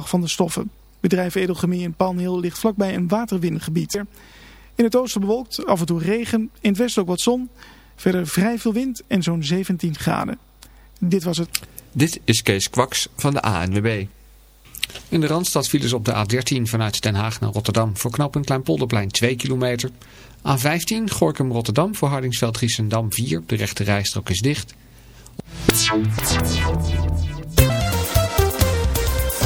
van de stoffen. Bedrijf Edelchemie in Palmhill ligt vlakbij een waterwingebied. In het oosten bewolkt, af en toe regen, in het westen ook wat zon. Verder vrij veel wind en zo'n 17 graden. Dit was het. Dit is Kees Kwaks van de ANWB. In de Randstad vielen ze op de A13 vanuit Den Haag naar Rotterdam voor knooppunt Kleinpolderplein 2 kilometer. A15 Gorkum Rotterdam voor Hardingsveld Giessendam 4. De rechte rijstrook is dicht.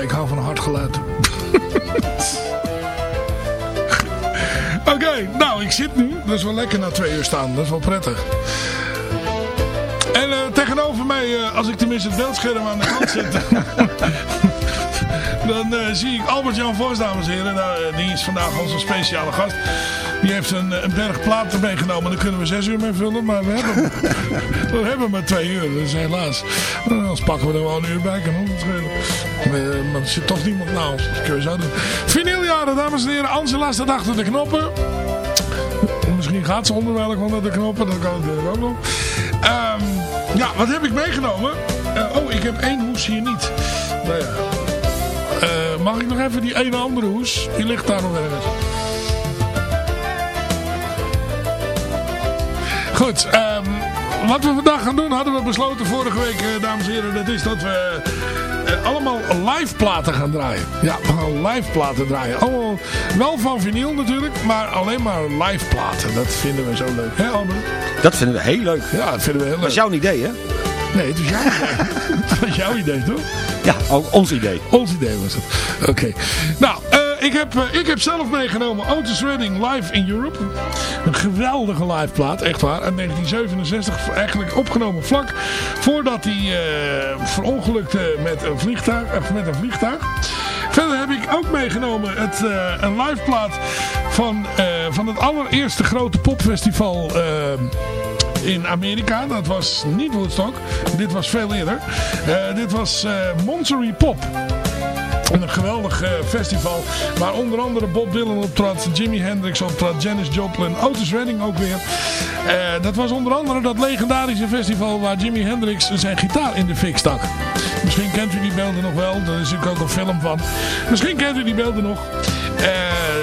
Ik hou van hard geluid. Oké, nou, ik zit nu. Dat is wel lekker na twee uur staan. Dat is wel prettig. En eh, tegenover mij, eh, als ik tenminste het beeldscherm aan de kant zet... dan eh, zie ik Albert-Jan Vos, dames en heren. Nou, die is vandaag onze speciale gast. Die heeft een, een berg platen meegenomen. Daar kunnen we zes uur mee vullen. Maar we hebben, we hebben maar twee uur. Dus helaas. Anders pakken we er wel een uur bij. Kan schelen. Eh, Maar er zit toch niemand naast ons. Dat kunnen we zo doen. Dames en heren. Angela staat achter de knoppen. Misschien gaat ze onderwijl onder de knoppen. Dat kan natuurlijk ook nog. Ehm, ja, wat heb ik meegenomen? Eh, oh, ik heb één hoes hier niet. Nou ja. Eh, mag ik nog even die ene andere hoes? Die ligt daar nog ergens. Goed, ehm, wat we vandaag gaan doen hadden we besloten vorige week, dames en heren. Dat is dat we eh, allemaal live platen gaan draaien. Ja, we gaan live platen draaien. Allemaal, wel van vinyl natuurlijk, maar alleen maar live platen. Dat vinden we zo leuk. Hè Albert? Dat vinden we heel leuk. Ja, dat vinden we heel leuk. Dat is jouw idee, hè? Nee, het is jouw idee. Het was jouw idee, toch? Ja, ook ons idee. Ons idee was het. Oké. Nou, ik, heb, eh, ik heb zelf meegenomen Otis Redding Live in Europe. Een geweldige live plaat, echt waar. Uit 1967, eigenlijk opgenomen vlak voordat hij eh, verongelukte met een vliegtuig. eh, met een vliegtuig. Verder heb ik ook meegenomen het, een live plaat van, van het allereerste grote popfestival... in Amerika. Dat was niet Woodstock. Dit was veel eerder. Dit was Monterey Pop. Een geweldig eh, festival waar onder andere Bob Dylan optrad, Jimi Hendrix optrad, Janis Joplin, Otis Redding ook weer. Eh, dat was onder andere dat legendarische festival waar Jimi Hendrix zijn gitaar in de fik stak. Misschien kent u die beelden nog wel, er is natuurlijk ook een film van. Misschien kent u die beelden nog. Eh...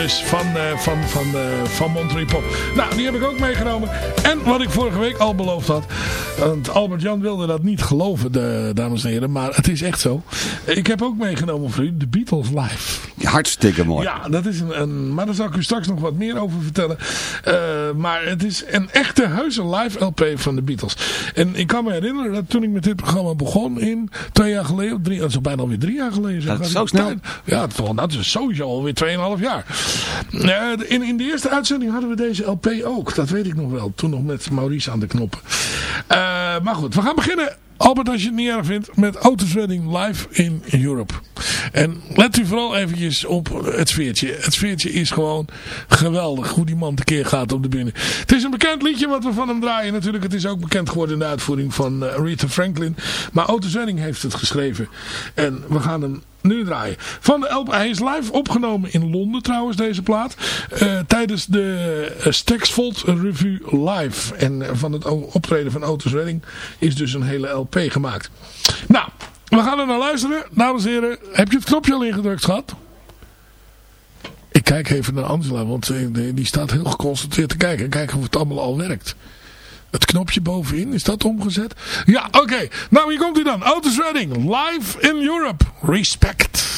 Dus van, eh, van, van, eh, van Monterey Pop. Nou, die heb ik ook meegenomen. En wat ik vorige week al beloofd had. Want Albert-Jan wilde dat niet geloven, de, dames en heren. Maar het is echt zo. Ik heb ook meegenomen voor u de Beatles live. Hartstikke mooi. Ja, dat is een, een, maar daar zal ik u straks nog wat meer over vertellen. Eh, maar het is een echte heuse live LP van de Beatles. En ik kan me herinneren dat toen ik met dit programma begon in twee jaar geleden, drie, dat is al bijna alweer drie jaar geleden. Dat Gaat is zo snel. tijd- Ja, dat, dat is sowieso alweer 2,5 jaar. Eh, in, in de eerste uitzending hadden we deze LP ook. Dat weet ik nog wel. Toen nog met Maurice aan de knoppen. Eh, maar goed, we gaan beginnen Albert, als je het niet erg vindt, met Otis Redding live in Europe. En let u vooral eventjes op het sfeertje. Het sfeertje is gewoon geweldig hoe die man tekeer gaat op de bühne. Het is een bekend liedje wat we van hem draaien. Natuurlijk, het is ook bekend geworden in de uitvoering van uh, Rita Franklin. Maar Otis Redding heeft het geschreven. En we gaan hem nu draaien. Van de LP, hij is live opgenomen in Londen trouwens, deze plaat. Uh, tijdens de uh, Staxfold Review Live. En uh, van het optreden van Otis Redding is dus een hele LP gemaakt. Nou, we gaan er naar luisteren. Dames en heren, heb je het knopje al ingedrukt gehad? Ik kijk even naar Angela, want die staat heel geconcentreerd te kijken. Kijken of het allemaal al werkt. Het knopje bovenin, is dat omgezet? Ja, oké. Nou, hier komt hij dan. Otis Redding, live in Europe. Respect.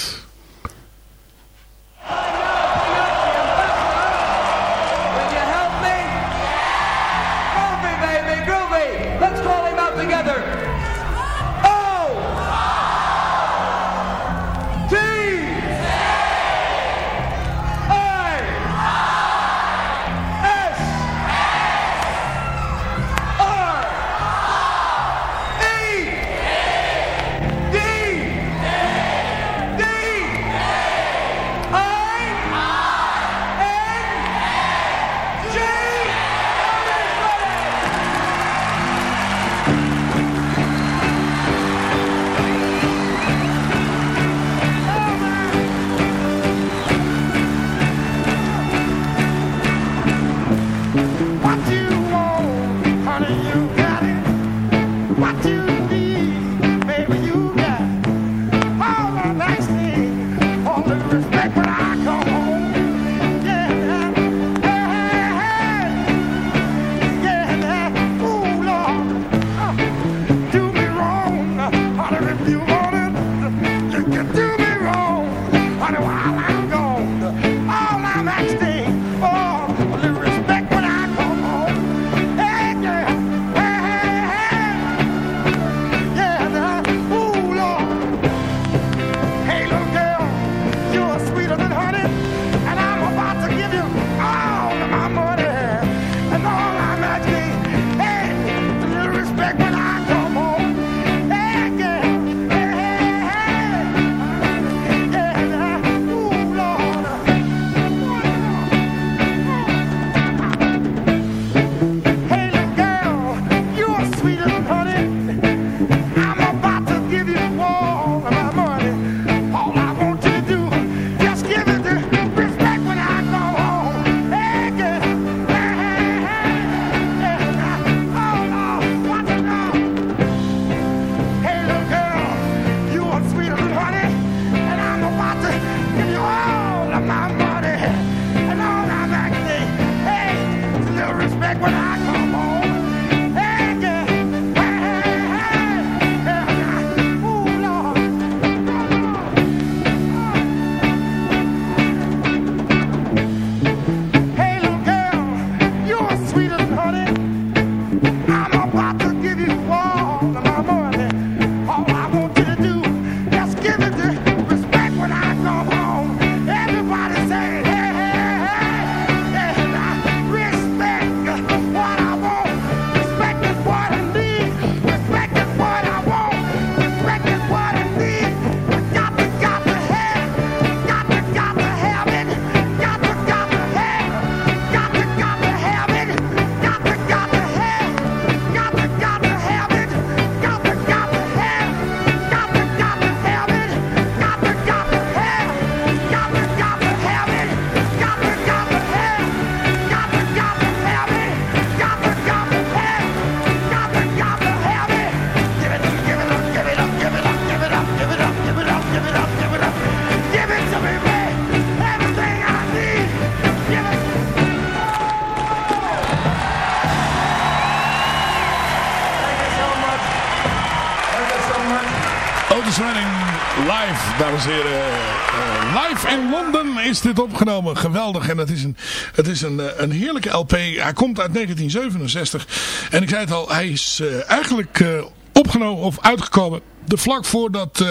Dames en heren. Uh, live in Londen is dit opgenomen. Geweldig. En het is een, het is een, een heerlijke LP. Hij komt uit 1967. En ik zei het al, hij is uh, eigenlijk opgenomen of uitgekomen. De vlak voordat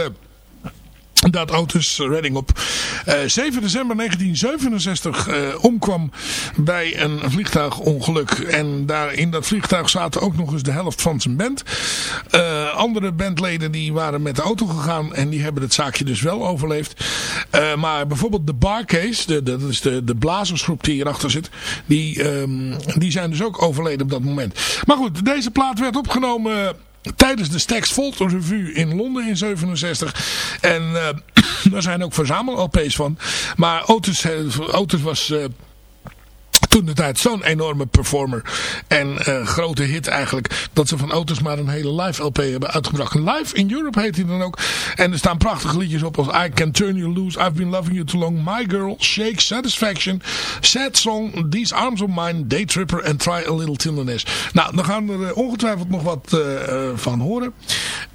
dat Otis Redding op eh, 7 december 1967 eh, omkwam bij een vliegtuigongeluk. En daar in dat vliegtuig zaten ook nog eens de helft van zijn band. Eh, andere bandleden die waren met de auto gegaan en die hebben het zaakje dus wel overleefd. Eh, maar bijvoorbeeld de Barcase, dat is de, de blazersgroep die hierachter zit, die, ehm, die zijn dus ook overleden op dat moment. Maar goed, deze plaat werd opgenomen tijdens de Stax Volt Revue in Londen in 67. En uh, daar zijn ook verzamel-LP's van. Maar Otis, Otis was... Toen de tijd zo'n enorme performer. En uh, grote hit eigenlijk. Dat ze van Otis maar een hele live LP hebben uitgebracht. Live in Europe heet hij dan ook. En er staan prachtige liedjes op als I Can Turn You Loose. I've Been Loving You Too Long. My Girl. Shake. Satisfaction. Sad Song. These Arms of Mine. Day Tripper. And Try a Little Tenderness. Nou, dan gaan we er ongetwijfeld nog wat uh, van horen.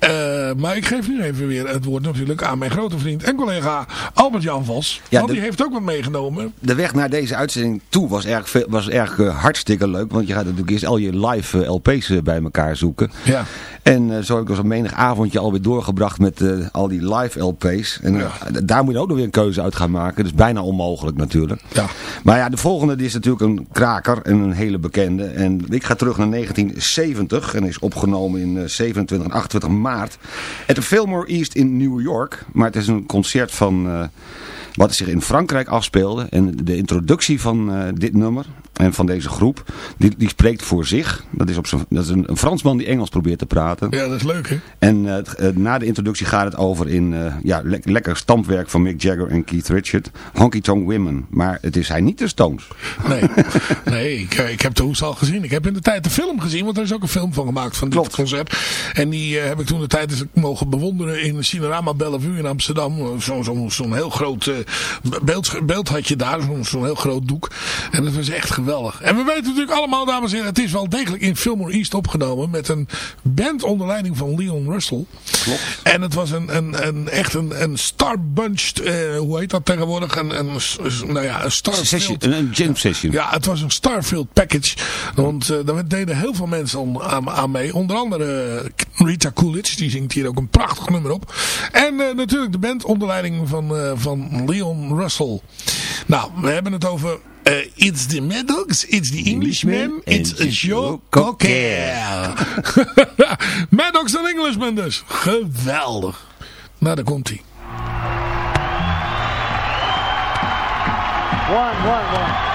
Uh, maar ik geef nu even weer het woord natuurlijk aan mijn grote vriend en collega Albert-Jan Vos. Ja, want de, die heeft ook wat meegenomen. De weg naar deze uitzending toe was erg, veel, was erg uh, hartstikke leuk. Want je gaat natuurlijk eerst al je live uh, LP's bij elkaar zoeken. Ja. En zo heb ik dus een menig avondje alweer doorgebracht met al die live LP's. En ja. daar moet je ook nog weer een keuze uit gaan maken. Dus bijna onmogelijk natuurlijk. Ja. Maar ja, de volgende die is natuurlijk een kraker en een hele bekende. En ik ga terug naar 1970 en is opgenomen in 27 en 28 maart. At the Fillmore East in New York. Maar het is een concert van... Uh, wat zich in Frankrijk afspeelde. En de introductie van uh, dit nummer en van deze groep, die, die spreekt voor zich. Dat is, op zijn, dat is een, een, Fransman die Engels probeert te praten. Ja, dat is leuk hè. En uh, na de introductie gaat het over in uh, ja, le lekker stampwerk van Mick Jagger en Keith Richard. Honky Tonk Women. Maar het is hij niet de Stones. Nee, nee ik, ik heb de hoes al gezien. Ik heb in de tijd de film gezien, want er is ook een film van gemaakt van dit Klopt. concert. En die heb ik toen de tijd mogen bewonderen in Cinerama Bellevue in Amsterdam. Zo'n zo, zo heel groot beeld, beeld had je daar, zo'n zo heel groot doek. En dat was echt geweldig. En we weten natuurlijk allemaal, dames en heren, het is wel degelijk in Fillmore East opgenomen met een band onder leiding van Leon Russell. Klopt. En het was een, een, een echt een, een star-bunched, uh, hoe heet dat tegenwoordig? Een, een, nou ja, een session, een jam session. Ja, het was een Starfield package. Want uh, daar deden heel veel mensen aan, aan mee. Onder andere Rita Coolidge, die zingt hier ook een prachtig nummer op. En natuurlijk de band onder leiding van, van Leon Russell. Nou, we hebben het over uh, it's the Maddox, it's the Englishman, it's a Joe Cocker. Maddox en Englishman dus. Geweldig. Nou, daar komt hij. One, one, one.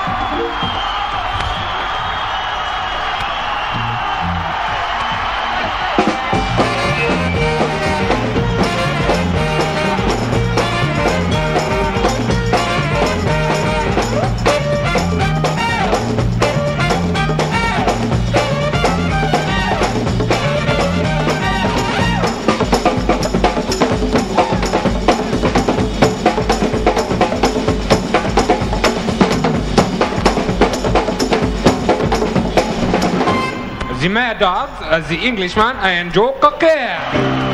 The Mad Dog, the Englishman, and Joe Cocker.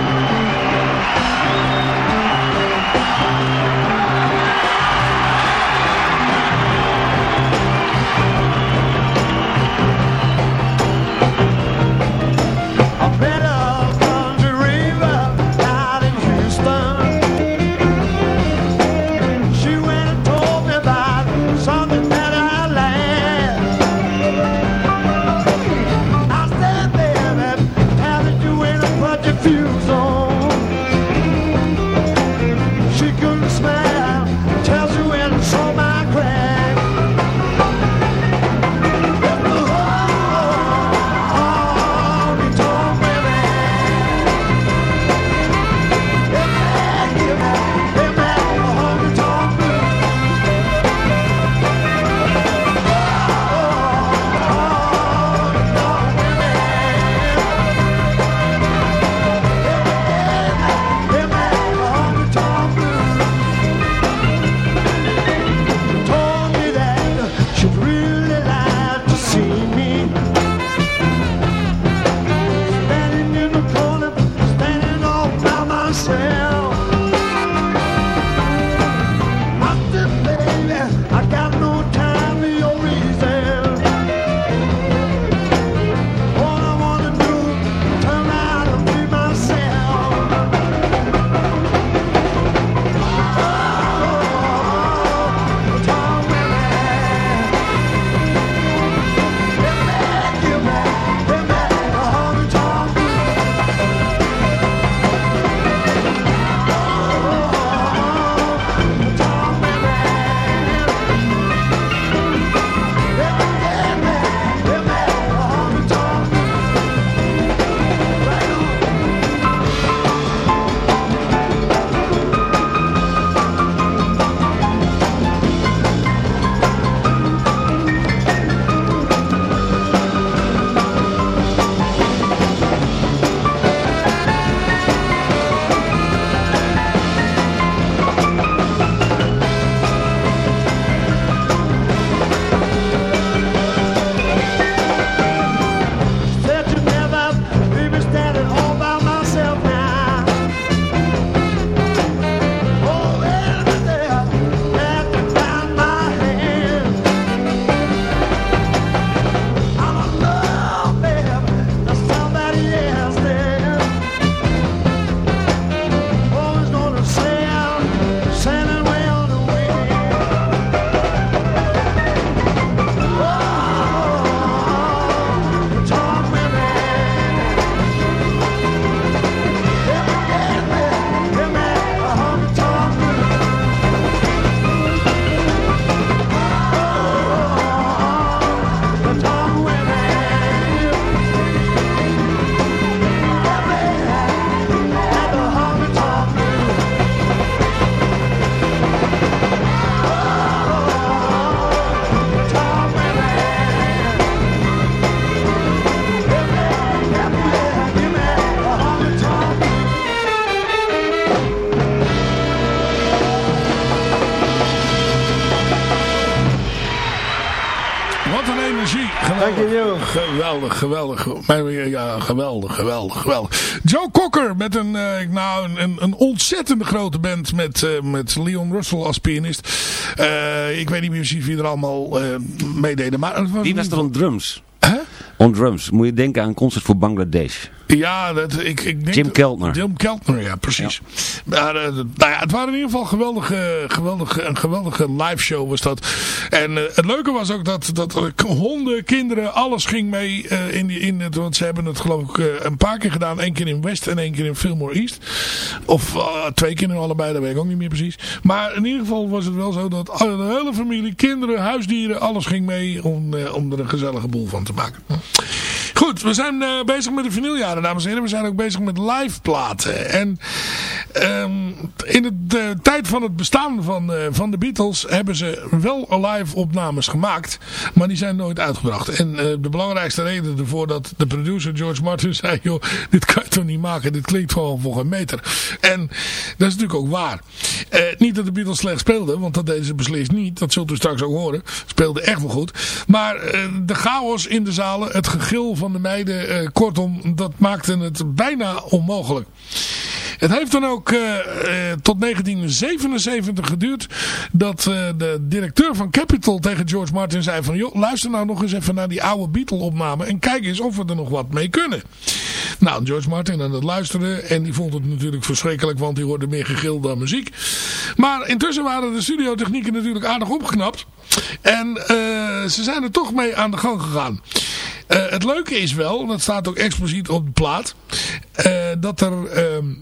Geweldig. Geweldig, Ja, geweldig, geweldig, geweldig. Joe Cocker met een, uh, nou, een, een ontzettende grote band met, uh, met Leon Russell als pianist. Uh, ik weet niet meer precies wie er allemaal meededen. Maar was wie was er op drums? Huh? On drums. Moet je denken aan een concert voor Bangladesh. Ja, dat, ik, ik denk Jim Keltner. Jim Keltner, ja, precies. Ja. Maar, uh, nou ja, het waren in ieder geval geweldige, geweldige, een geweldige live show was dat. En uh, het leuke was ook dat, dat honden, kinderen, alles ging mee uh, in, die, in het, want ze hebben het geloof ik een paar keer gedaan. Eén keer in West en één keer in Fillmore East. Of twee keer in allebei, dat weet ik ook niet meer precies. Maar in ieder geval was het wel zo dat de hele familie, kinderen, huisdieren, alles ging mee om, om er een gezellige boel van te maken. Goed, we zijn uh, bezig met de vinyljaren, dames en heren. We zijn ook bezig met live platen. En um, in de tijd van het bestaan van, uh, van de Beatles hebben ze wel live opnames gemaakt. Maar die zijn nooit uitgebracht. En uh, de belangrijkste reden ervoor dat de producer George Martin zei... joh, dit kan je toch niet maken, dit klinkt gewoon voor een meter. En dat is natuurlijk ook waar. niet dat de Beatles slecht speelden, want dat deden ze beslist niet. Dat zult u straks ook horen. Speelden echt wel goed. Maar de chaos in de zalen, het gegil van de meiden. Uh, kortom, dat maakte het bijna onmogelijk. Het heeft dan ook uh, uh, tot 1977 geduurd dat de directeur van Capitol tegen George Martin zei van... joh, luister nou nog eens even naar die oude Beatle-opname en kijk eens of we er nog wat mee kunnen. Nou, George Martin aan het luisteren en die vond het natuurlijk verschrikkelijk, want die hoorde meer gegil dan muziek. Maar intussen waren de studiotechnieken natuurlijk aardig opgeknapt en ze zijn er toch mee aan de gang gegaan. Uh, het leuke is wel, dat staat ook expliciet op de plaat, uh, dat er uh,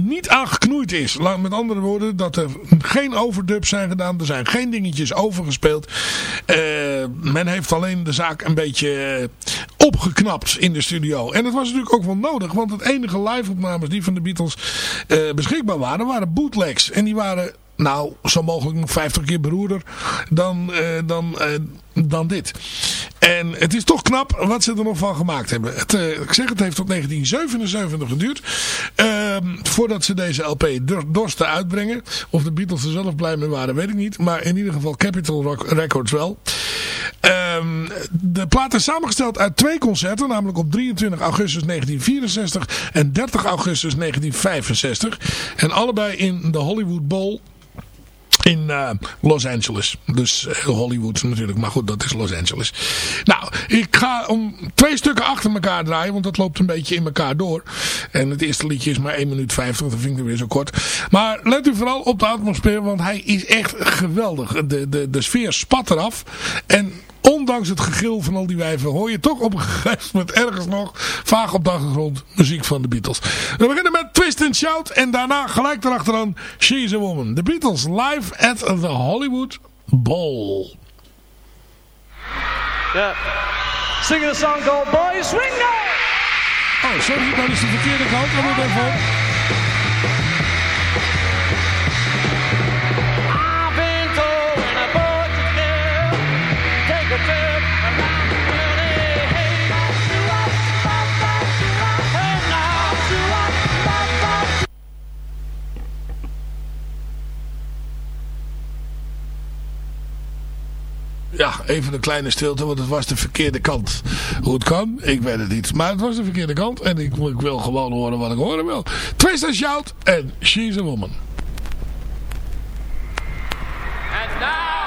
niet aangeknoeid is. Met andere woorden, dat er geen overdubs zijn gedaan. Er zijn geen dingetjes overgespeeld. Uh, men heeft alleen de zaak een beetje opgeknapt in de studio. En dat was natuurlijk ook wel nodig. Want het enige live opnames die van de Beatles beschikbaar waren, waren bootlegs. En die waren nou, zo mogelijk nog 50 keer beroerder dan, uh, dan, uh, dan dit. En het is toch knap wat ze er nog van gemaakt hebben. Het, uh, ik zeg, het heeft tot 1977 geduurd. Ehm, voordat ze deze LP dorsten uitbrengen. Of de Beatles er zelf blij mee waren, weet ik niet. Maar in ieder geval Capitol Records wel. Um, de plaat is samengesteld uit twee concerten. Namelijk op 23 augustus 1964 en 30 augustus 1965. En allebei in de Hollywood Bowl in uh, Los Angeles. Dus uh, Hollywood natuurlijk. Maar goed, dat is Los Angeles. Nou, ik ga om twee stukken achter elkaar draaien. Want dat loopt een beetje in elkaar door. En het eerste liedje is maar 1 minuut 50. Dat vind ik weer zo kort. Maar let u vooral op de atmosfeer. Want hij is echt geweldig. De, de, de sfeer spat eraf. En ondanks het gegil van al die wijven hoor je toch op een gegeven moment ergens nog vaag op de achtergrond muziek van de Beatles. We beginnen met Twist and Shout en daarna gelijk erachteraan She's a Woman. The Beatles live at the Hollywood Bowl. Yeah. Singing a song called Boy Swing Now! Oh, sorry, dat is de verkeerde kant. Moet even... Ja, even een kleine stilte, want het was de verkeerde kant. Hoe het kan, ik weet het niet. Maar het was de verkeerde kant en ik, ik wil gewoon horen wat ik horen wil. Twist and Shout en She's a Woman. And now...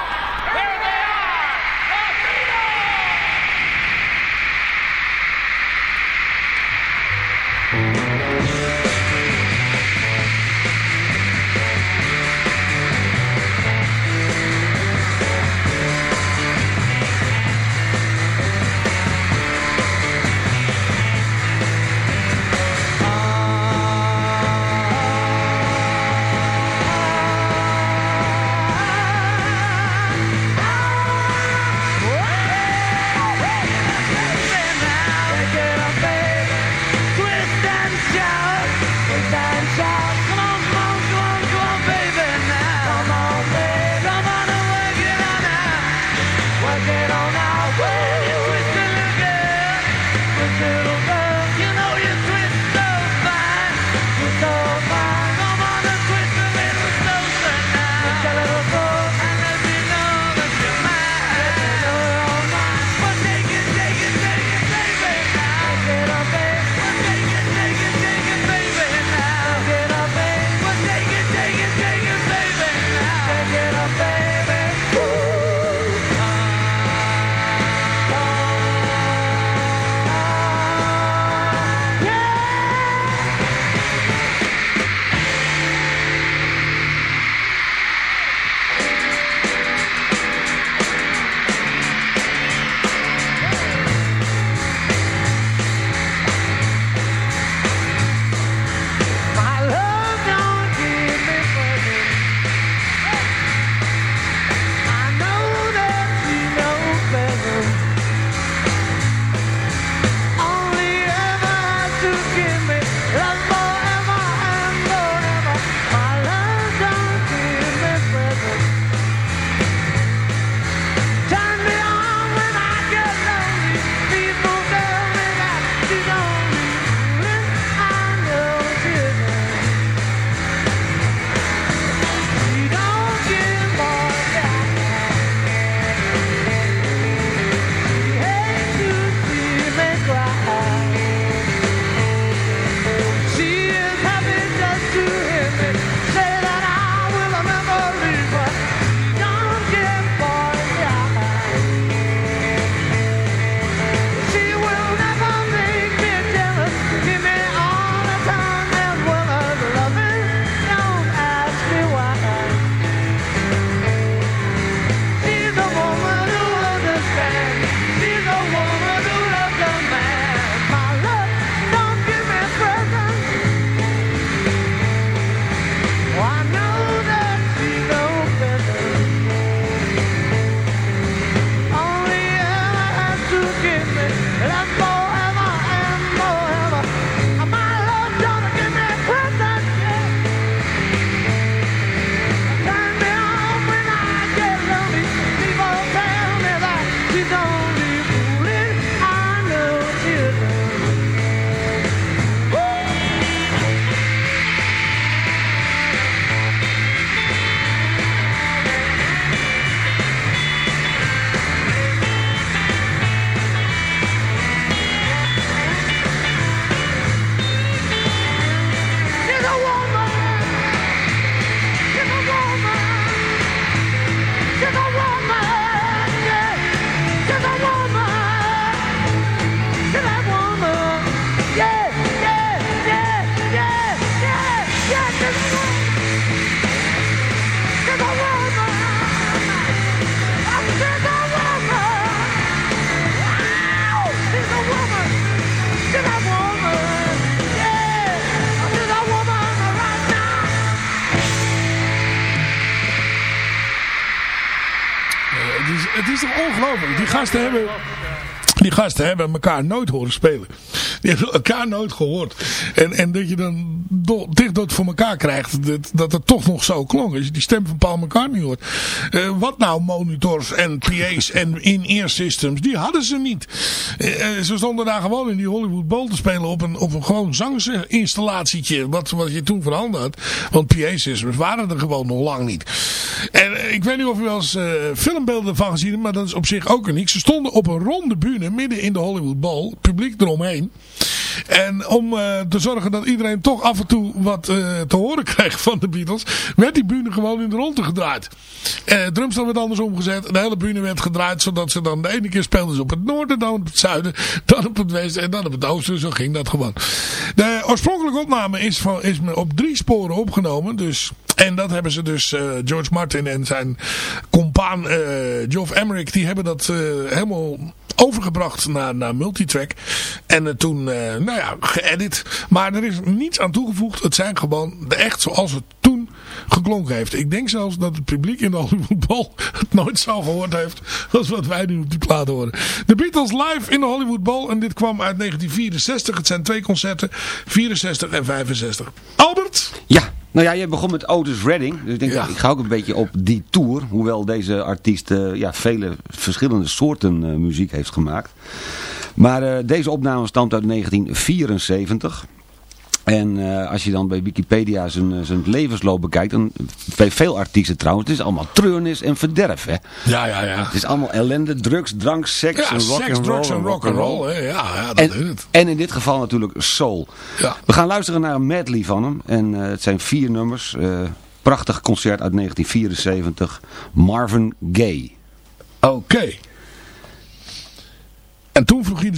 Die gasten hebben elkaar nooit horen spelen. Die hebben elkaar nooit gehoord. En, en dat je dan do, dicht voor elkaar krijgt. Dat, dat het toch nog zo klonk. Als je die stem van Paul McCartney hoort. Uh, wat nou monitors en PA's en in-ear systems. Die hadden ze niet. Uh, ze stonden daar gewoon in die Hollywood Bowl te spelen. Op een, op een gewoon zangsinstallatietje. Wat, wat je toen voorhanden had. Want PA-systems waren er gewoon nog lang niet. En ik weet niet of u wel eens filmbeelden van gezien hebt. Maar dat is op zich ook niks. Ze stonden op een ronde bühne midden in de Hollywood Bowl. Publiek eromheen. En om uh, te zorgen dat iedereen toch af en toe wat uh, te horen kreeg van de Beatles, werd die bühne gewoon in de ronde gedraaid. Uh, het drumstel werd anders omgezet. De hele bühne werd gedraaid, zodat ze dan de ene keer speelden ze op het noorden, dan op het zuiden, dan op het westen en dan op het oosten. Zo ging dat gewoon. De oorspronkelijke opname is, van, is op drie sporen opgenomen. Dus, en dat hebben ze dus, George Martin en zijn compaan uh, Geoff Emerick, die hebben dat helemaal overgebracht naar, naar multitrack. En uh, toen, uh, nou ja, geëdit. Maar er is niets aan toegevoegd. Het zijn gewoon de echt zoals het toen geklonken heeft. Ik denk zelfs dat het publiek in de Hollywood het nooit zo gehoord heeft als wat wij nu op die plaat horen. De Beatles live in de Hollywood Bowl. En dit kwam uit 1964. Het zijn twee concerten. 64 en 65. Albert? Ja. Nou ja, je begon met Otis Redding. Dus ik denk, ja. ik ga ook een beetje op die tour. Hoewel deze artiest uh, ja, vele verschillende soorten uh, muziek heeft gemaakt. Maar uh, deze opname stamt uit 1974. En uh, als je dan bij Wikipedia zijn, zijn levensloop bekijkt, dan, bij veel artiesten trouwens, het is allemaal treurnis en verderf. Hè? Ja, ja, ja. Het is allemaal ellende, drugs, drank, seks ja, en rock seks, and drugs roll. en rock and roll. Hè? Ja, ja, dat en, is het. en in dit geval natuurlijk soul. Ja. We gaan luisteren naar een medley van hem. En uh, het zijn vier nummers. Uh, prachtig concert uit 1974. Marvin Gaye. Oké. Okay. En toen vroeg je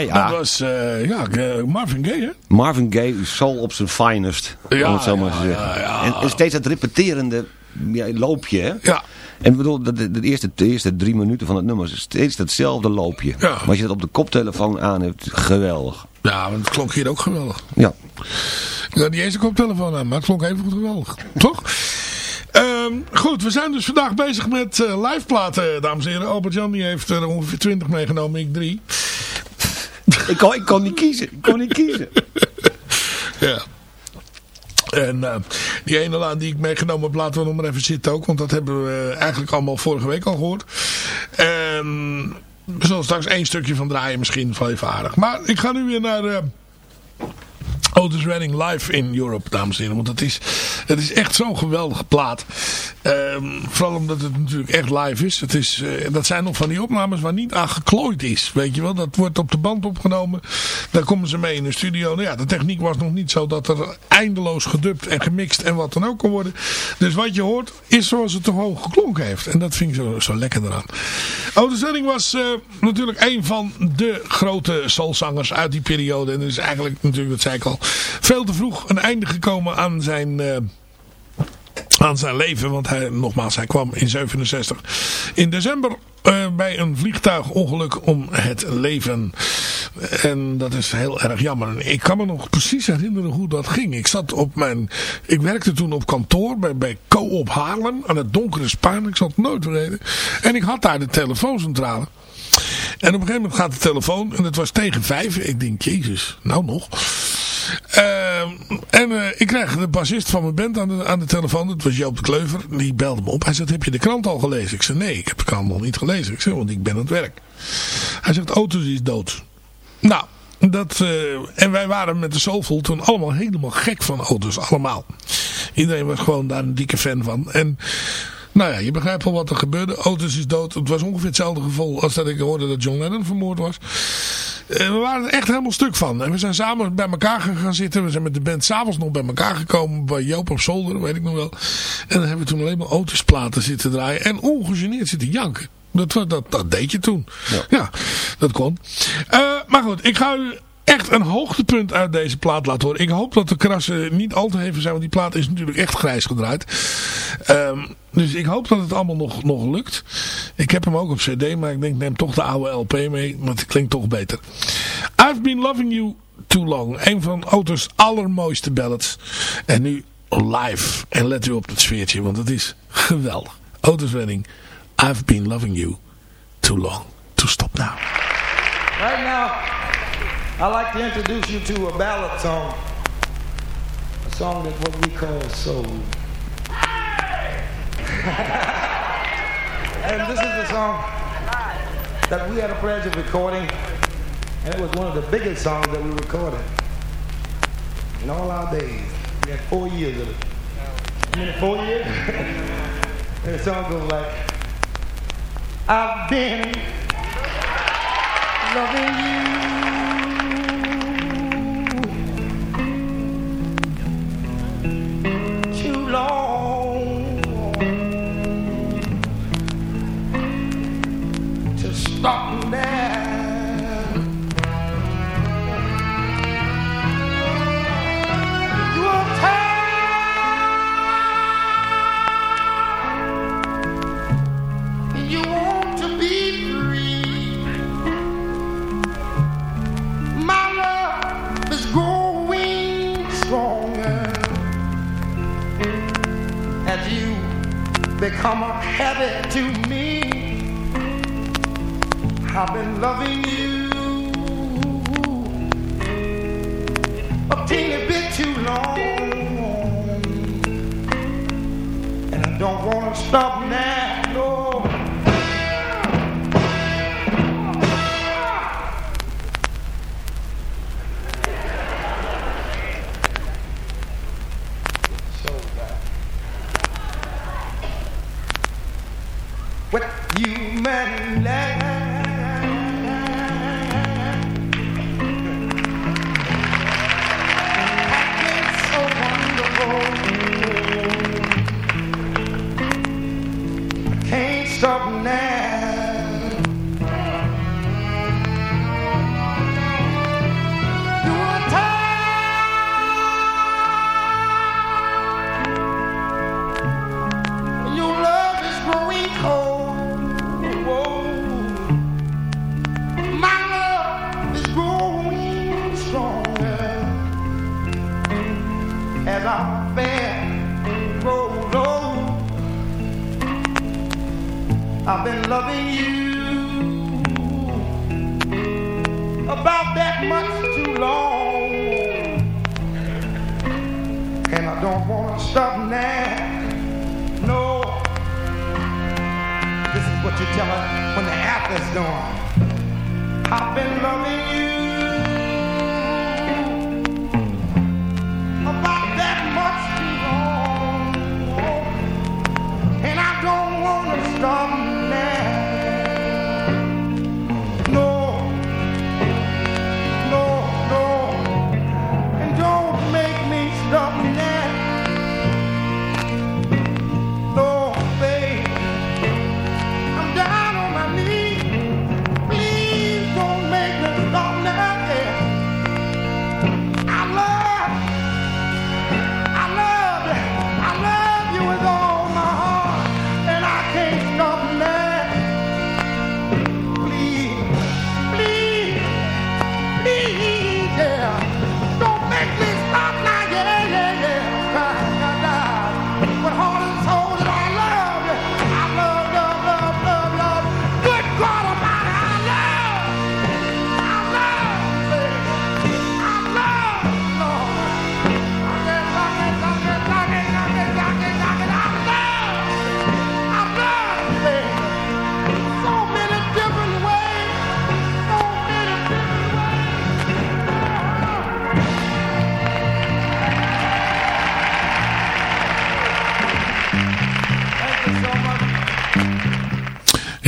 Ja, ja. Dat was uh, ja, eh, Marvin Gaye, hè? Marvin Gaye, soul op zijn finest. Ja, om het zo maar ja, te zeggen. En, steeds dat repeterende loopje, hè? Ja. En ik bedoel, de, de, eerste, de eerste drie minuten van het nummer is steeds hetzelfde loopje. Ja. Maar als je dat op de koptelefoon aan hebt, geweldig. Ja, want het klonk hier ook geweldig. Ja. Ik had niet eens een koptelefoon aan, maar het klonk even goed geweldig. Toch? Ehm, goed, we zijn dus vandaag bezig met uh, liveplaten, dames en heren. Albert-Jan die heeft er ongeveer 20 meegenomen, ik drie. Ik kon, ik kon niet kiezen. Ik kon niet kiezen. ja. En uh, die ene laan die ik meegenomen heb, laten we nog maar even zitten ook. Want dat hebben we eigenlijk allemaal vorige week al gehoord. En we zullen straks één stukje van draaien misschien van even aardig. Maar ik ga nu weer naar... Uh, Otis Redding live in Europe, dames en heren. Want het is, het is echt zo'n geweldige plaat. Um, vooral omdat het natuurlijk echt live is. Het is uh, dat zijn nog van die opnames waar niet aan geklooid is. Weet je wel, dat wordt op de band opgenomen. Daar komen ze mee in de studio. Nou ja, de techniek was nog niet zo dat er eindeloos gedubt en gemixt en wat dan ook kon worden. Dus wat je hoort is zoals het toch hoog geklonken heeft. En dat vind ik zo, zo lekker eraan. Otis Redding was uh, natuurlijk een van de grote soulzangers uit die periode. En is eigenlijk natuurlijk, dat zei ik al, veel te vroeg een einde gekomen aan zijn... Uh, aan zijn leven, want hij, nogmaals, hij kwam in 67 in december uh, bij een vliegtuigongeluk om het leven. En dat is heel erg jammer. Ik kan me nog precies herinneren hoe dat ging. Ik zat op mijn, ik werkte toen op kantoor bij, bij Co-op Haarlem aan het donkere Spaan. Ik zal het nooit vergeten. En ik had daar de telefooncentrale. En op een gegeven moment gaat de telefoon en het was tegen vijf. Ik denk, jezus, nou nog. Uh, en uh, ik krijg de bassist van mijn band aan de, aan de telefoon. Dat was Joop de Kleuver. Die belde me op. Hij zegt, heb je de krant al gelezen? Ik zei, nee, ik heb de krant nog niet gelezen. Ik zei, want ik ben aan het werk. Hij zegt, Otis is dood. Nou, dat, uh, en wij waren met de Soulful toen allemaal helemaal gek van Otis. Allemaal. Iedereen was gewoon daar een dikke fan van. En... Nou ja, je begrijpt wel wat er gebeurde. Otis is dood. Het was ongeveer hetzelfde geval als dat ik hoorde dat John Lennon vermoord was. En we waren er echt helemaal stuk van. En we zijn samen bij elkaar gaan zitten. We zijn met de band s'avonds nog bij elkaar gekomen. Bij Joop op zolder, weet ik nog wel. En dan hebben we toen alleen maar Otis platen zitten draaien. En ongegeneerd zitten janken. Dat, dat, dat deed je toen. Ja, ja dat kon. Uh, maar goed, ik ga u echt een hoogtepunt uit deze plaat laten horen. Ik hoop dat de krassen niet al te hevig zijn. Want die plaat is natuurlijk echt grijs gedraaid. Um, dus ik hoop dat het allemaal nog, nog lukt. Ik heb hem ook op cd. Maar ik denk neem toch de oude LP mee. Want het klinkt toch beter. I've been loving you too long. Een van Otis allermooiste ballads. En nu live. En let u op het sfeertje. Want het is geweldig. Otis Redding. I've been loving you too long. To stop now. Right now. I'd like to introduce you to a ballad song. A song that what we call soul. and this is a song that we had a pleasure of recording. And it was one of the biggest songs that we recorded in all our days. We had four years of it. I mean, four years? and the song goes like, I've been loving you. Habit to me. I've been loving you a teeny bit too long, and I don't want to stop now.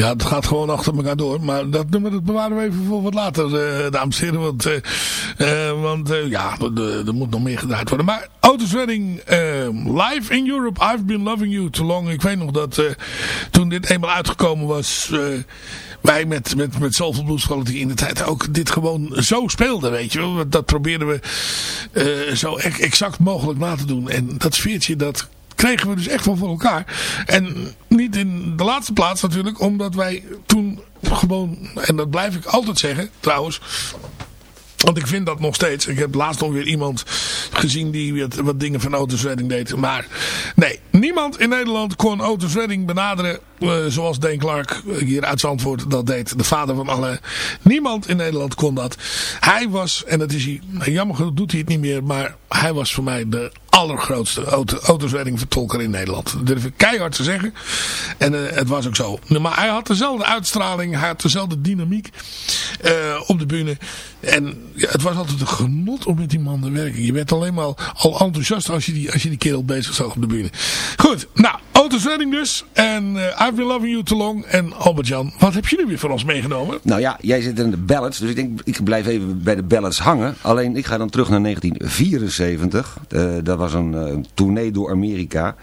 Ja, het gaat gewoon achter elkaar door. Maar dat nummer dat bewaren we even voor wat later, uh, dames en heren. Want, uh, uh, want ja, er moet nog meer gedraaid worden. Maar Otis Redding, live in Europe, I've been loving you too long. Ik weet nog dat toen dit eenmaal uitgekomen was... wij met, met, met Quality in de tijd ook dit gewoon zo speelden, weet je wel. Dat probeerden we zo exact mogelijk na te doen. En dat sfeertje, dat kregen we dus echt wel voor elkaar. En niet in de laatste plaats natuurlijk, omdat wij toen gewoon, en dat blijf ik altijd zeggen trouwens... Want ik vind dat nog steeds. Ik heb laatst nog weer iemand gezien die wat, wat dingen van Otis Redding deed. Maar nee, niemand in Nederland kon Otis Redding benaderen zoals Dane Clark hier uit Zandvoort dat deed. De vader van alle. Niemand in Nederland kon dat. Hij was, en dat is hij, jammer genoeg doet hij het niet meer, maar hij was voor mij de allergrootste Otis Redding vertolker in Nederland. Dat durf ik keihard te zeggen. En uh, het was ook zo. Maar hij had dezelfde uitstraling, hij had dezelfde dynamiek uh, op de bühne. En ja, het was altijd een genot om met die man te werken. Je werd alleen maar al enthousiast als je die, als je die kerel bezig zag op de bühne. Goed, nou, Otis Redding dus. En uh, I've been loving you too long. En Albert-Jan, wat heb je nu weer voor ons meegenomen? Nou ja, jij zit in de ballads. Dus ik denk, ik blijf even bij de ballads hangen. Alleen, ik ga dan terug naar 1974. Uh, dat was een, een tournee door Amerika.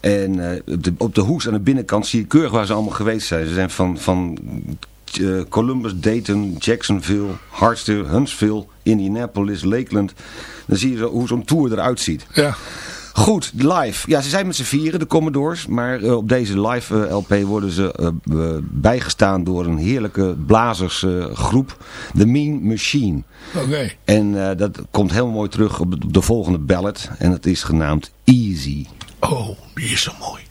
En uh, op, de, op de hoes aan de binnenkant zie je keurig waar ze allemaal geweest zijn. Ze zijn van... van uh, Columbus, Dayton, Jacksonville, Hartsville, Huntsville, Indianapolis, Lakeland. Dan zie je zo, hoe zo'n tour eruit ziet. Ja. Goed, live. Ja, ze zijn met z'n vieren, de Commodores. Maar uh, op deze live uh, LP worden ze uh, bijgestaan door een heerlijke blazersgroep. The Mean Machine. Oké. Okay. En dat komt heel mooi terug op de, op de volgende ballad. En het is genaamd Easy. Oh, die is zo mooi.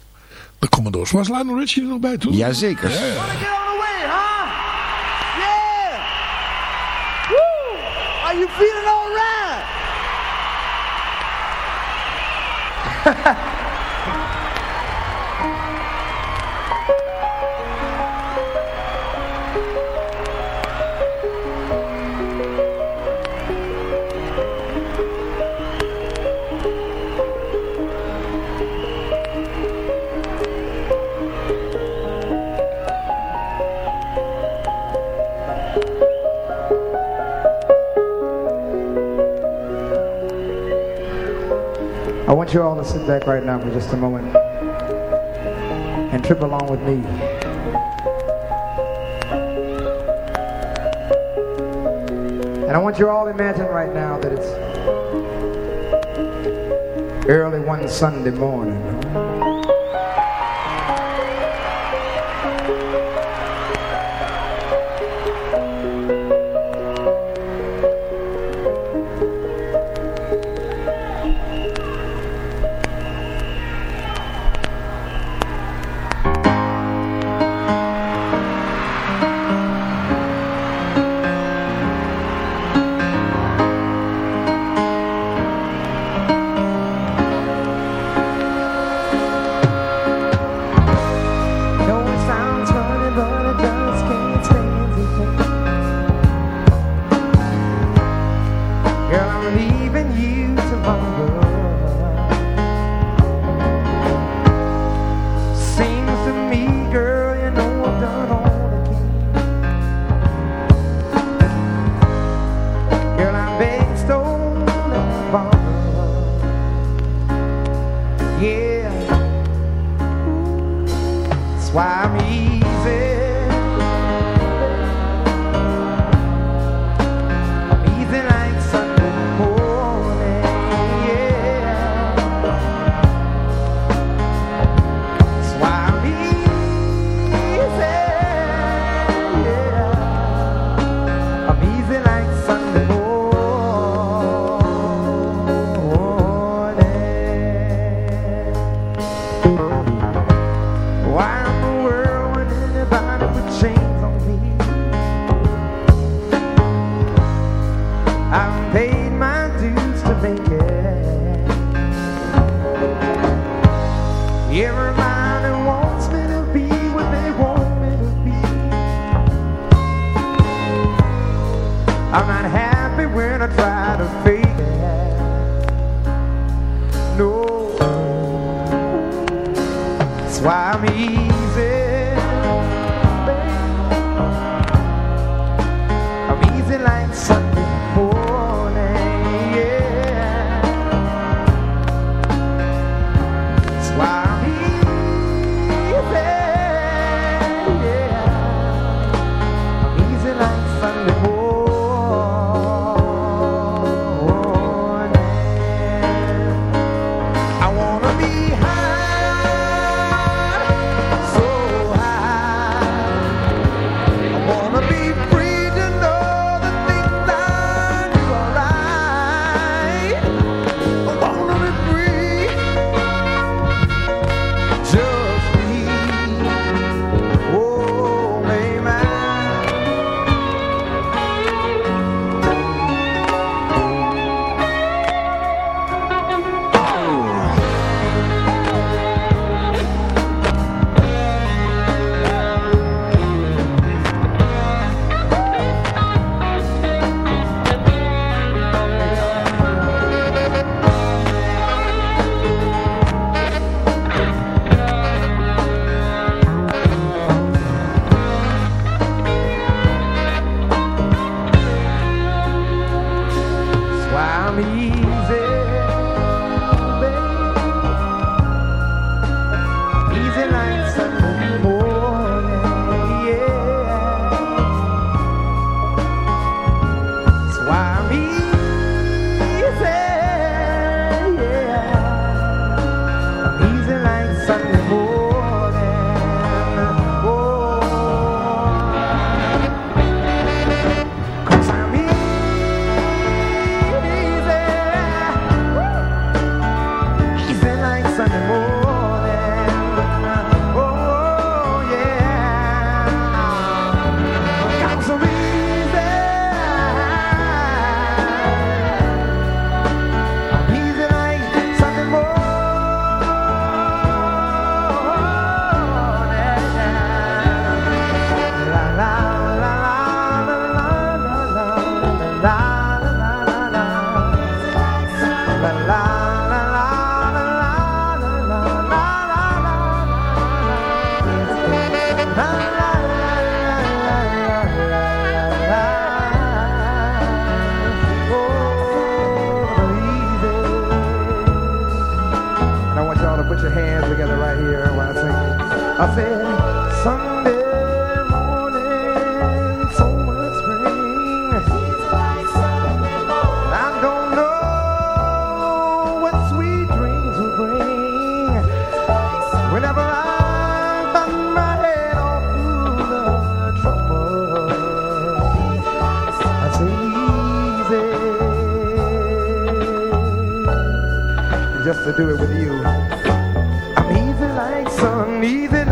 De Commodores. Was Lionel Richie er nog bij toen? Jazeker. Ja, ja. Are you feeling I want you all to sit back right now for just a moment and trip along with me. And I want you all to imagine right now that it's early one Sunday morning. just to do it with you. I'm easy like sun, easy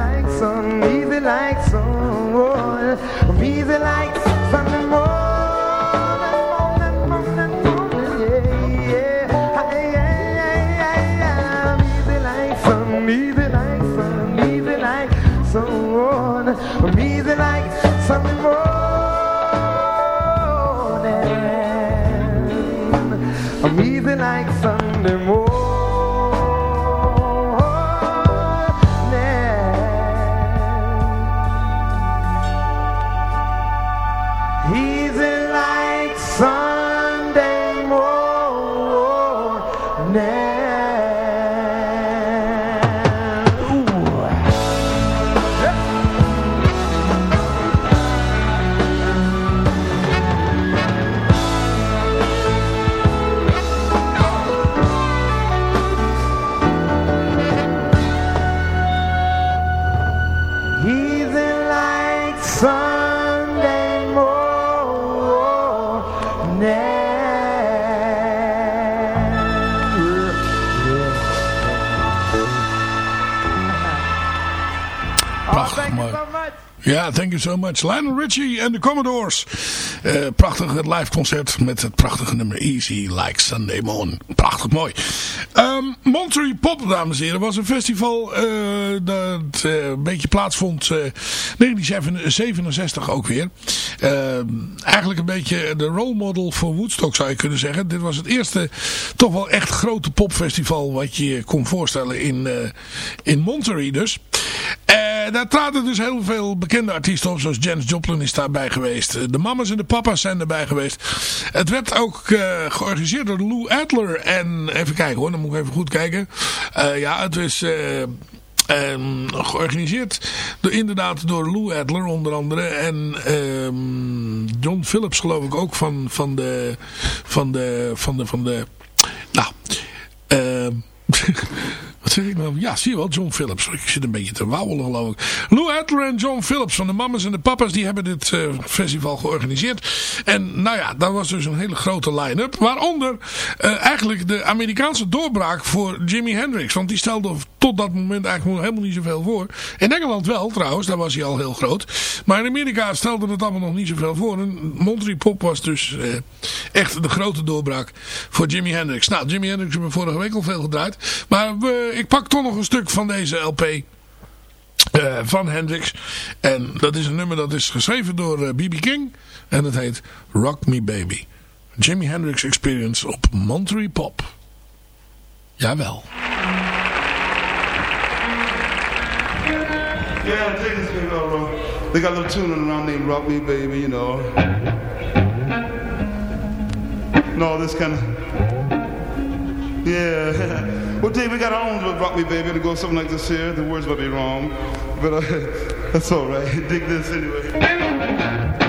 Ja, thank you so much. Lionel Richie en de Commodores. Uh, prachtig live concert met het prachtige nummer Easy Like Sunday Morning. Prachtig mooi. Um, Monterey Pop, dames en heren, was een festival uh, dat uh, een beetje plaatsvond 1967 ook weer. Ehm, eigenlijk een beetje de role model voor Woodstock zou je kunnen zeggen. Dit was het eerste toch wel echt grote popfestival wat je je kon voorstellen in, in Monterey dus. En daar traden dus heel veel bekende artiesten op. Zoals Janis Joplin is daarbij geweest. De mamas en de papa's zijn erbij geweest. Het werd ook uh, georganiseerd door Lou Adler. En even kijken hoor, dan moet ik even goed kijken. Uh, ja, het is... Uh, um, georganiseerd inderdaad door Lou Adler onder andere. En um, John Phillips geloof ik ook van, van de... Van de... Van de... Van de nou... Wat nou? Ja, zie je wel, John Phillips. Ik zit een beetje te wauwelen geloof ik. Lou Adler en John Phillips van de Mamas en de Papas, die hebben dit uh, festival georganiseerd. En nou ja, dat was dus een hele grote line-up. Waaronder uh, eigenlijk de Amerikaanse doorbraak voor Jimi Hendrix. Want die stelde tot dat moment eigenlijk helemaal niet zoveel voor. In Engeland wel trouwens, daar was hij al heel groot. Maar in Amerika stelde het allemaal nog niet zoveel voor. En Monterey Pop was dus uh, echt de grote doorbraak voor Jimi Hendrix. Nou, Jimi Hendrix hebben we vorige week al veel gedraaid. Maar we ik pak toch nog een stuk van deze LP. Uh, van Hendrix. En dat is een nummer dat is geschreven door B.B. Uh, King. En het heet Rock Me Baby. Jimi Hendrix Experience op Monterey Pop. Jawel. Yeah, take this thing over. They got a little tune around named Rock Me Baby, you know. No, this kind. Yeah. Well, Dave, we got our own little Rock Me Baby to go something like this here. The words might be wrong, but uh, that's all right. Dig this anyway.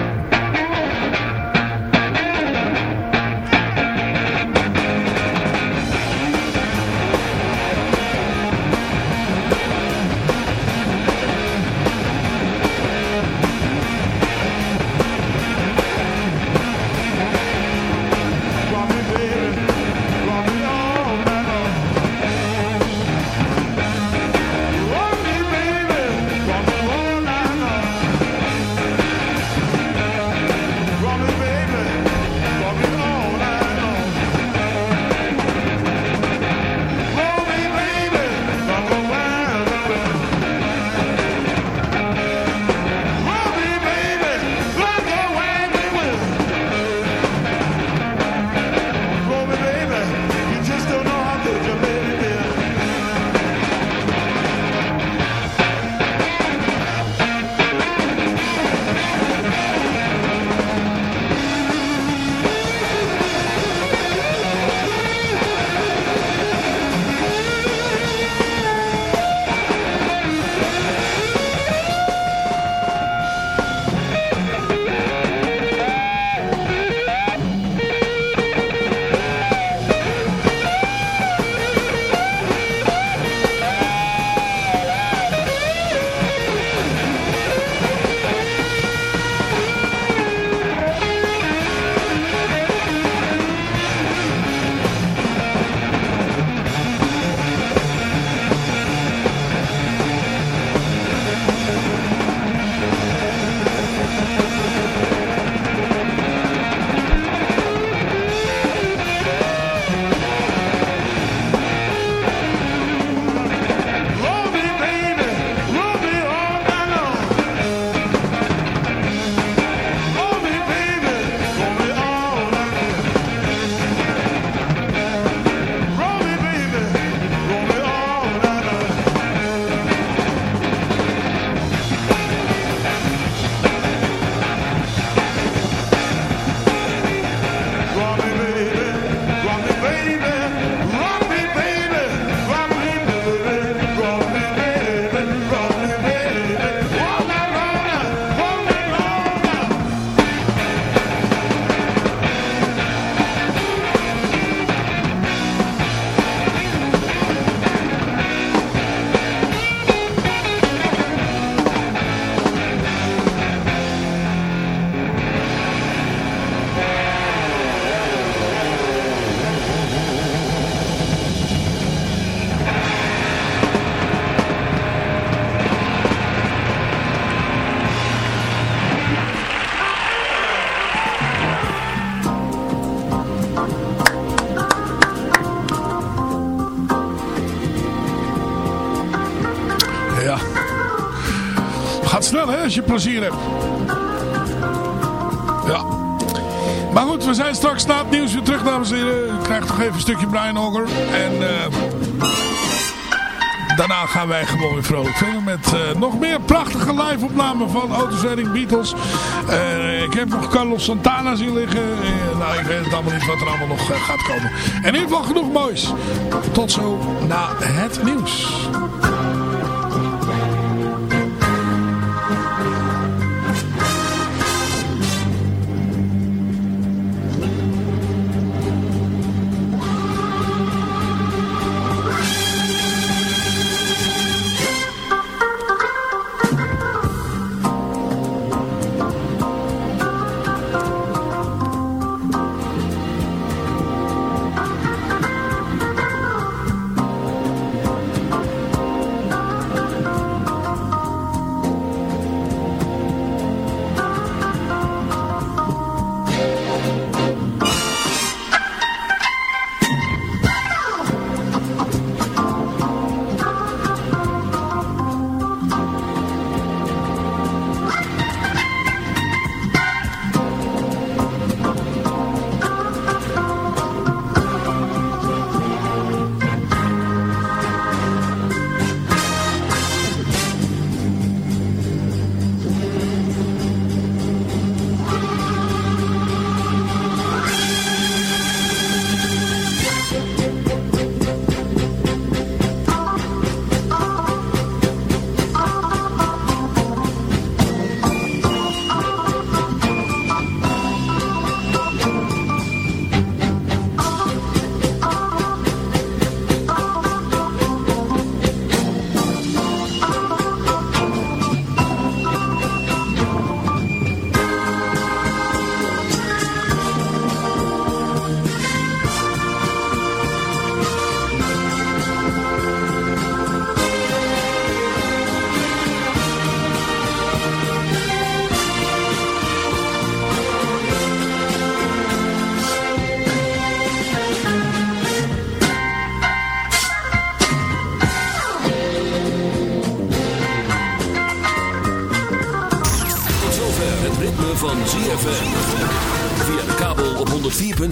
Plezier hebt. Ja. Maar goed, we zijn straks na het nieuws weer terug, dames en heren. Ik krijg toch even een stukje Brian Auger. En uh, daarna gaan wij gewoon weer vrolijk verder met uh, nog meer prachtige live-opnamen van Autos Redding Beatles. Uh, ik heb nog Carlos Santana zien liggen. nou, ik weet het allemaal niet wat er allemaal nog gaat komen. En in ieder geval genoeg moois. Tot zo na het nieuws.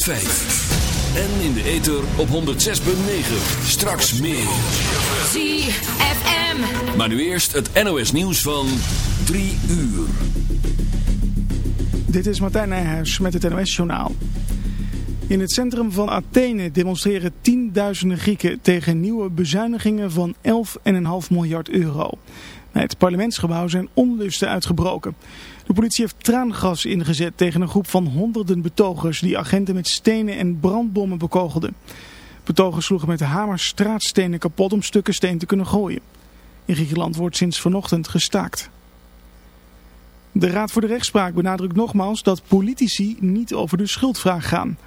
En in de ether op 106.9. Straks meer. ZFM. Maar nu eerst het NOS nieuws van 3 uur. Dit is Martijn Nijhuis met het NOS journaal. In het centrum van Athene demonstreren tienduizenden Grieken tegen nieuwe bezuinigingen van 11,5 miljard euro. Bij het parlementsgebouw zijn onlusten uitgebroken. De politie heeft traangas ingezet tegen een groep van honderden betogers die agenten met stenen en brandbommen bekogelden. Betogers sloegen met de hamer straatstenen kapot om stukken steen te kunnen gooien. In Griekenland wordt sinds vanochtend gestaakt. De Raad voor de Rechtspraak benadrukt nogmaals dat politici niet over de schuldvraag gaan.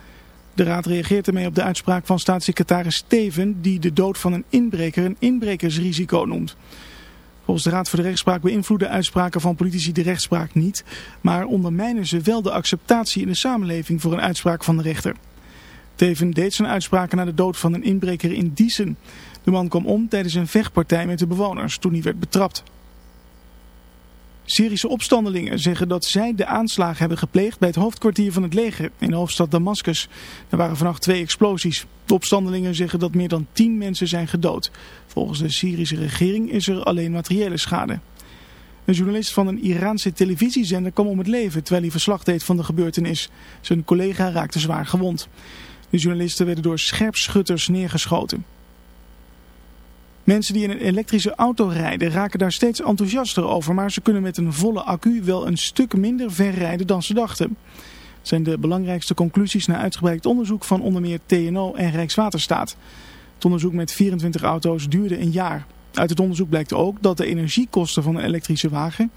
De Raad reageert ermee op de uitspraak van staatssecretaris Steven die de dood van een inbreker een inbrekersrisico noemt. Volgens de Raad voor de Rechtspraak beïnvloeden uitspraken van politici de rechtspraak niet, maar ondermijnen ze wel de acceptatie in de samenleving voor een uitspraak van de rechter. Teven deed zijn uitspraken na de dood van een inbreker in Diesen. De man kwam om tijdens een vechtpartij met de bewoners toen hij werd betrapt. Syrische opstandelingen zeggen dat zij de aanslagen hebben gepleegd bij het hoofdkwartier van het leger in de hoofdstad Damascus. Er waren vannacht twee explosies. De opstandelingen zeggen dat meer dan tien mensen zijn gedood. Volgens de Syrische regering is er alleen materiële schade. Een journalist van een Iraanse televisiezender kwam om het leven terwijl hij verslag deed van de gebeurtenis. Zijn collega raakte zwaar gewond. De journalisten werden door scherpschutters neergeschoten. Mensen die in een elektrische auto rijden raken daar steeds enthousiaster over, maar ze kunnen met een volle accu wel een stuk minder ver rijden dan ze dachten. Dat zijn de belangrijkste conclusies na uitgebreid onderzoek van onder meer TNO en Rijkswaterstaat. Het onderzoek met 24 auto's duurde een jaar. Uit het onderzoek blijkt ook dat de energiekosten van een elektrische wagen